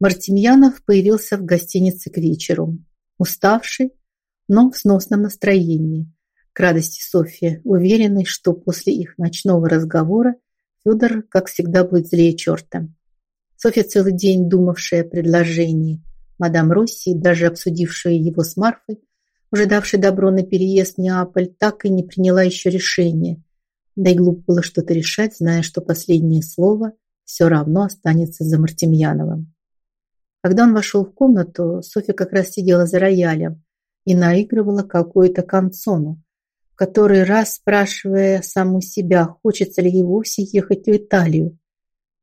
Мартемьянов появился в гостинице к вечеру. Уставший, но в сносном настроении. К радости Софьи, уверенной, что после их ночного разговора Федор, как всегда, будет злее черта. Софья целый день думавшая о предложении мадам Росси, даже обсудившая его с Марфой, уже давшей добро на переезд в Неаполь, так и не приняла еще решение. Да и глупо было что-то решать, зная, что последнее слово все равно останется за Мартемьяновым. Когда он вошел в комнату, Софья как раз сидела за роялем и наигрывала какую-то канцону, в который раз спрашивая саму себя, хочется ли ей вовсе ехать в Италию.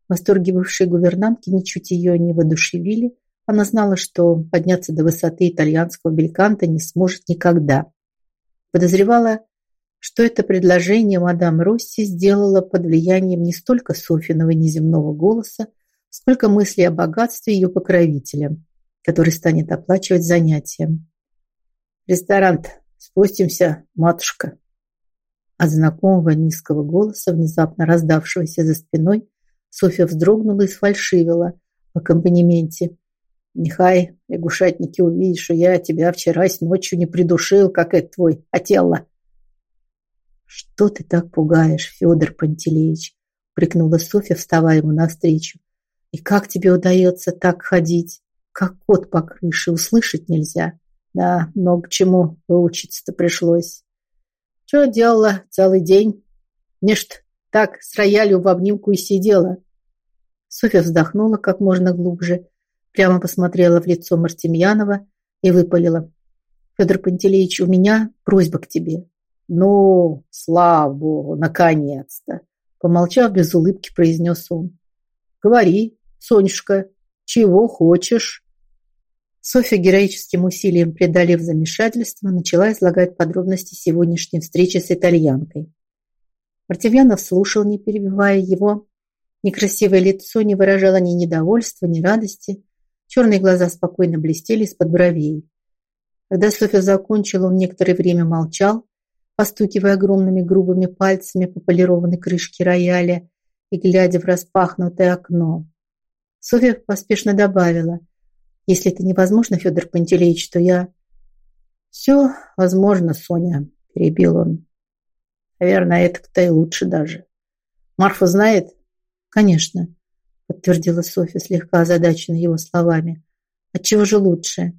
Восторги бывшей гувернантки ничуть ее не воодушевили. Она знала, что подняться до высоты итальянского бельканта не сможет никогда. Подозревала, что это предложение мадам Росси сделала под влиянием не столько Софиного неземного голоса, сколько мыслей о богатстве ее покровителя, который станет оплачивать занятия. ресторан спустимся, матушка!» От знакомого низкого голоса, внезапно раздавшегося за спиной, Софья вздрогнула и сфальшивила в аккомпанементе. «Нехай лягушатники увидят, что я тебя вчера с ночью не придушил, как это твой Отелло!» «Что ты так пугаешь, Федор Пантелеич?» — прикнула Софья, вставая ему навстречу. «И как тебе удается так ходить? Как кот по крыше, услышать нельзя?» «Да, много чему выучиться-то пришлось». «Что делала целый день?» «Нечто так с роялью в обнимку и сидела». Софья вздохнула как можно глубже, прямо посмотрела в лицо Мартемьянова и выпалила. «Федор Пантелеич, у меня просьба к тебе. «Ну, слава богу, наконец-то!» Помолчав без улыбки, произнес он. «Говори, Сонюшка, чего хочешь?» Софья героическим усилием, преодолев замешательство, начала излагать подробности сегодняшней встречи с итальянкой. Мартемьянов слушал, не перебивая его. Некрасивое лицо не выражало ни недовольства, ни радости. Черные глаза спокойно блестели из-под бровей. Когда Софья закончила, он некоторое время молчал, постукивая огромными грубыми пальцами по полированной крышке рояля и глядя в распахнутое окно. Софья поспешно добавила, «Если это невозможно, Федор Пантелеич, то я...» «Все возможно, Соня», – перебил он. «Наверное, это-то и лучше даже. Марфа знает?» «Конечно», – подтвердила Софья, слегка озадаченная его словами. «Отчего же лучше?»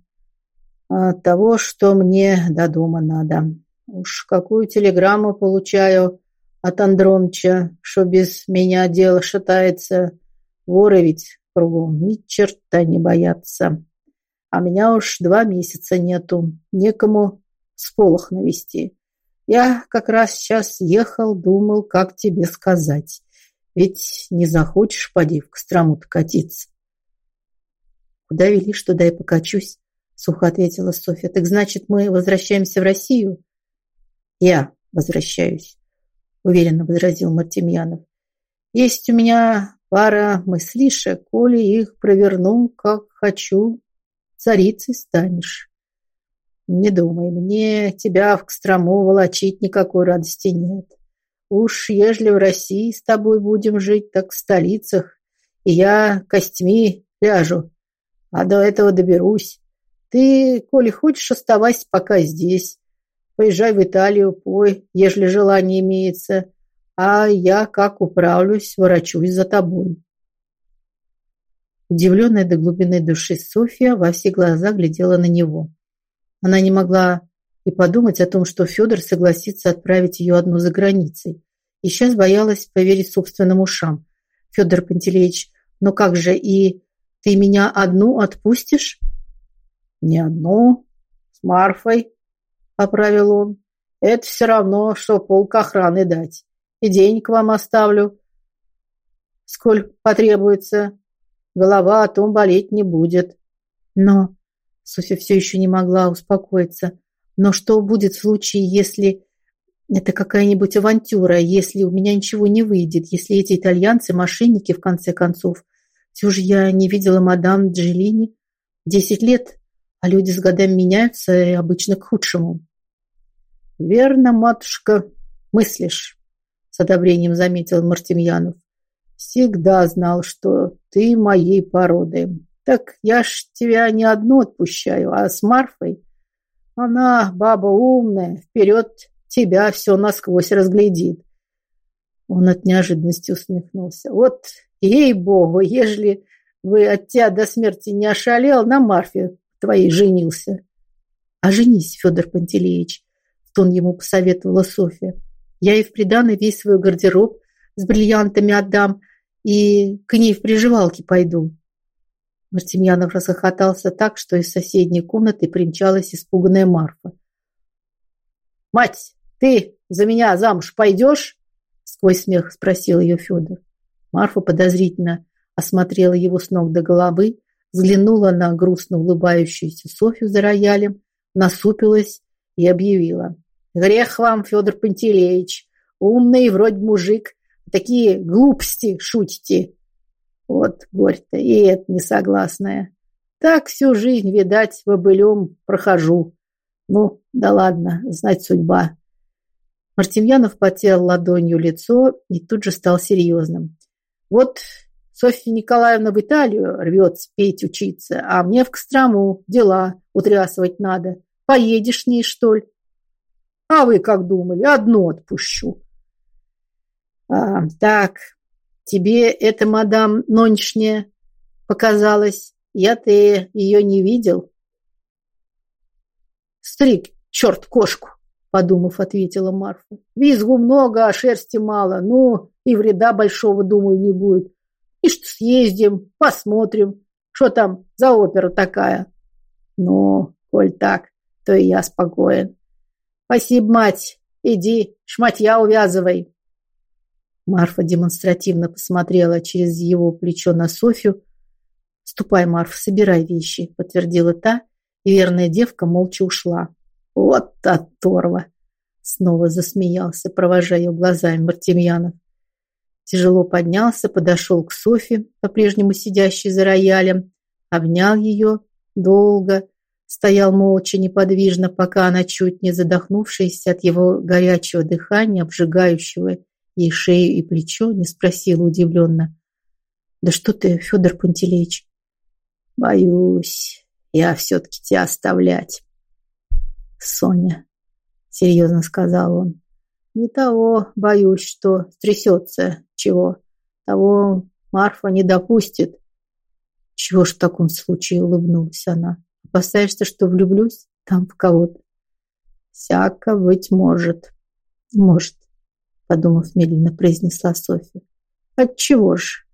«От того, что мне до дома надо», Уж какую телеграмму получаю от Андронча, что без меня дело шатается. Воры ведь кругом ни черта не боятся. А меня уж два месяца нету, некому сполох навести. Я как раз сейчас ехал, думал, как тебе сказать. Ведь не захочешь, поди, в Кострому катиться. Куда велишь, туда и покачусь, сухо ответила Софья. Так значит, мы возвращаемся в Россию? «Я возвращаюсь», – уверенно возразил Мартемьянов. «Есть у меня пара мыслишек, коли их проверну, как хочу, царицей станешь. Не думай, мне тебя в Кострому волочить никакой радости нет. Уж ежели в России с тобой будем жить, так в столицах, и я костьми ляжу, а до этого доберусь. Ты, коли хочешь, оставайся пока здесь. Поезжай в Италию, пой, ежели желание имеется, а я, как управлюсь, ворочусь за тобой. Удивленная до глубины души Софья во все глаза глядела на него. Она не могла и подумать о том, что Федор согласится отправить ее одну за границей. И сейчас боялась поверить собственным ушам. «Федор Пантелеич, но как же и ты меня одну отпустишь?» «Не одну, с Марфой», поправил он. Это все равно, что полк охраны дать. И денег вам оставлю. Сколь потребуется. Голова о том болеть не будет. Но Софья все еще не могла успокоиться. Но что будет в случае, если это какая-нибудь авантюра, если у меня ничего не выйдет, если эти итальянцы мошенники в конце концов? Все же я не видела мадам Джеллини. Десять лет, а люди с годами меняются и обычно к худшему. «Верно, матушка, мыслишь», — с одобрением заметил Мартемьянов. «Всегда знал, что ты моей породы. Так я ж тебя не одну отпущаю, а с Марфой. Она баба умная, вперед тебя все насквозь разглядит. Он от неожиданности усмехнулся. Вот, ей-богу, ежели вы от тебя до смерти не ошалел, на Марфе твоей женился. А женись, Федор Пантелеич, тон ему посоветовала Софья. Я и в приданый весь свой гардероб с бриллиантами отдам, и к ней в приживалке пойду. Мартемьянов расхохотался так, что из соседней комнаты примчалась испуганная Марфа. «Мать, ты за меня замуж пойдешь?» Сквозь смех спросил ее Федор. Марфа подозрительно осмотрела его с ног до головы, взглянула на грустно улыбающуюся Софью за роялем, насупилась и объявила. «Грех вам, Федор Пантелеич, умный вроде мужик, такие глупости шутите. Вот горе-то, и это несогласная. Так всю жизнь, видать, вобылем прохожу. Ну, да ладно, знать судьба. Мартемьянов потел ладонью лицо и тут же стал серьезным. Вот Софья Николаевна в Италию рвет спеть учиться, а мне в Кострому дела утрясывать надо. Поедешь с ней, что ли? А вы как думали? Одну отпущу. А, так, Тебе эта мадам нонешняя показалась. Я-то ее не видел. Стрик, черт, кошку, подумав, ответила Марфа. Визгу много, а шерсти мало. Ну, и вреда большого, думаю, не будет. И что съездим, посмотрим, что там за опера такая. Ну, коль так, то и я спокоен. Спасибо, мать. Иди, шматья увязывай. Марфа демонстративно посмотрела через его плечо на Софью. «Ступай, Марф, собирай вещи», — подтвердила та, и верная девка молча ушла. «Вот оторва!» — снова засмеялся, провожая ее глазами Мартемьянов. Тяжело поднялся, подошел к Софье, по-прежнему сидящей за роялем, обнял ее долго, стоял молча, неподвижно, пока она, чуть не задохнувшаяся от его горячего дыхания, обжигающего ей шею и плечо, не спросила удивленно. «Да что ты, Федор Пантелеич?» «Боюсь, я все-таки тебя оставлять». «Соня», — серьезно сказал он, — «не того боюсь, что стрясется чего. Того Марфа не допустит». «Чего ж в таком случае?» — улыбнулась она. «Опасаешься, что влюблюсь там в кого-то?» «Всяко быть может». «Может подумав медленно, произнесла Софья. Отчего ж?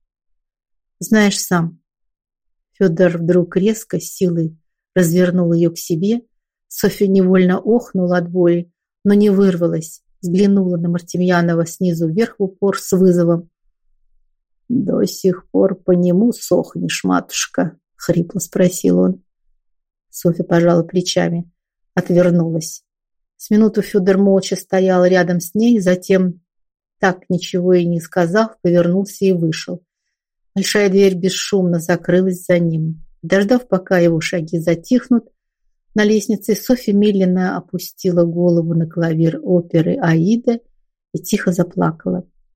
Знаешь сам. Федор вдруг резко с силой развернул ее к себе. Софья невольно охнула от боли, но не вырвалась, взглянула на Мартемьянова снизу вверх в упор с вызовом. «До сих пор по нему сохнешь, матушка?» — хрипло спросил он. Софья пожала плечами, отвернулась. С минуту Федор молча стоял рядом с ней, затем так, ничего и не сказав, повернулся и вышел. Большая дверь бесшумно закрылась за ним. Дождав, пока его шаги затихнут, на лестнице Софья медленно опустила голову на клавир оперы «Аида» и тихо заплакала.